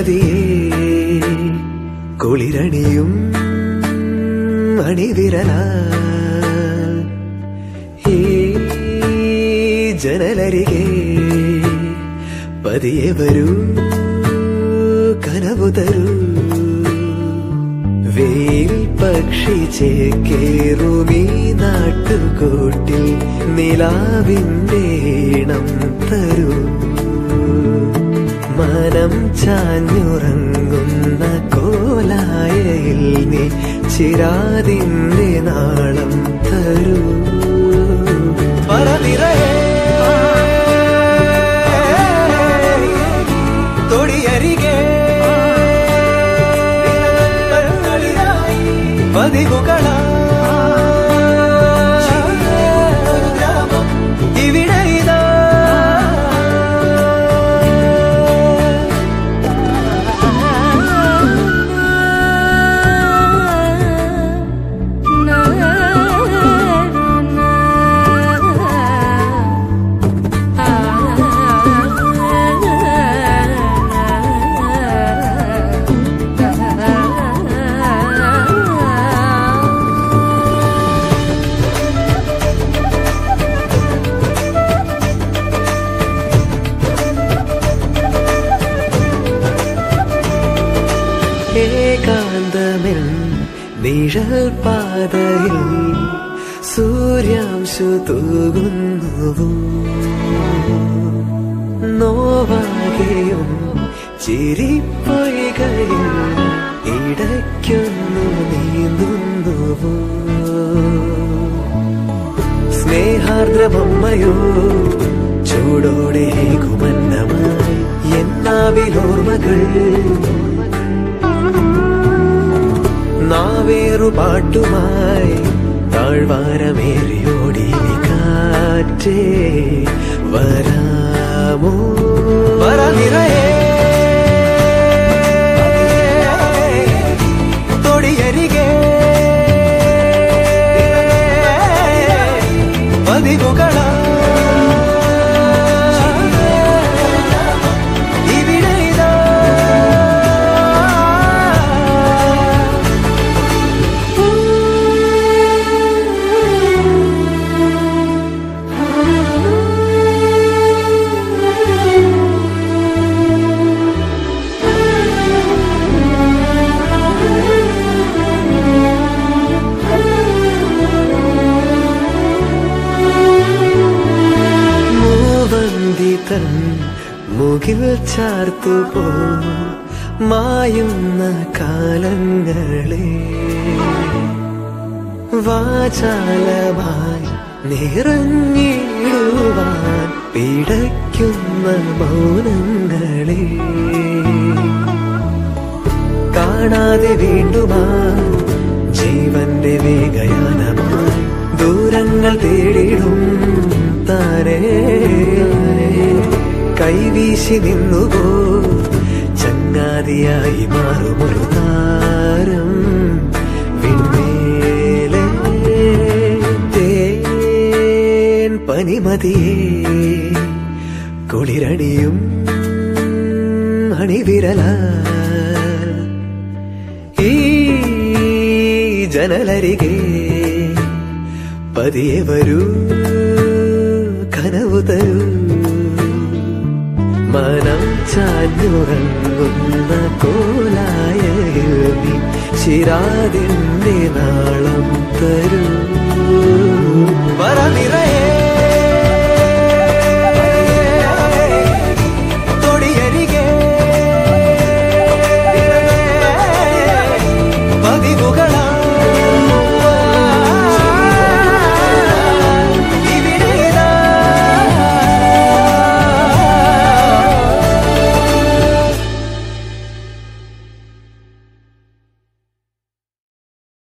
പനിമതിയേ കുളിരണിയും അണിവിരല ഈ ജനലരികെ പതിയെ വരൂ കനവു തരൂ. വെയിൽ പക്ഷി ചേക്കേറുമീ നാട്ടുകൂട്ടിൽ നിലാവിന്റെ ഇണം തരൂ. മനം ചാഞ്ഞുറങ്ങുന്ന കോലായയിൽ നീ ചിരാതിന്റെ നാളം തരൂ. തൊടിയരികെ പതിവുകള ഏകാന്തമിൽ നിഴൽ പാതയിൽ സൂര്യാംശു തൂകുന്നു നോവാകെയും ചിരിപ്പൊയ്കയിൽ ഇടയ്ക്കൊന്നു നീന്തുന്നുവോ? സ്നേഹാർദ്രമമ്മയോ ചൂടോടെ കുമന്നമായി എന്നാവിലോർമ്മകൾ നാവേറു പാട്ടുമായി താഴ്വാരമേറിയോടി നീ കാറ്റേ വരാമോ വരനിറയേ തൊടിയരികെ പതിവുകള മുകിൽ ചാർത്തുപോ മായുന്ന കാലങ്ങളെ. വാചാലമായി നിറഞ്ഞിടുവാൻ പിടയ്ക്കുന്ന മൗനങ്ങളെ. കാണാതെ വീണ്ടുമാ ജീവന്റെ വേഗയാനമായി കൈവീശി നിന്നുപോ ചങ്ങാതിയായി മാറുമൊരു താരം. പിന്നേലെ തേൻ കുളിരണിയും അണിവിരല. ഈ ജനലരികെ പതിയെ വരൂ കനവു തരൂ മനം ചാഞ്ഞുറങ്ങുന്ന കോലായ ശിരാതിന്റെ നാളം തരൂ.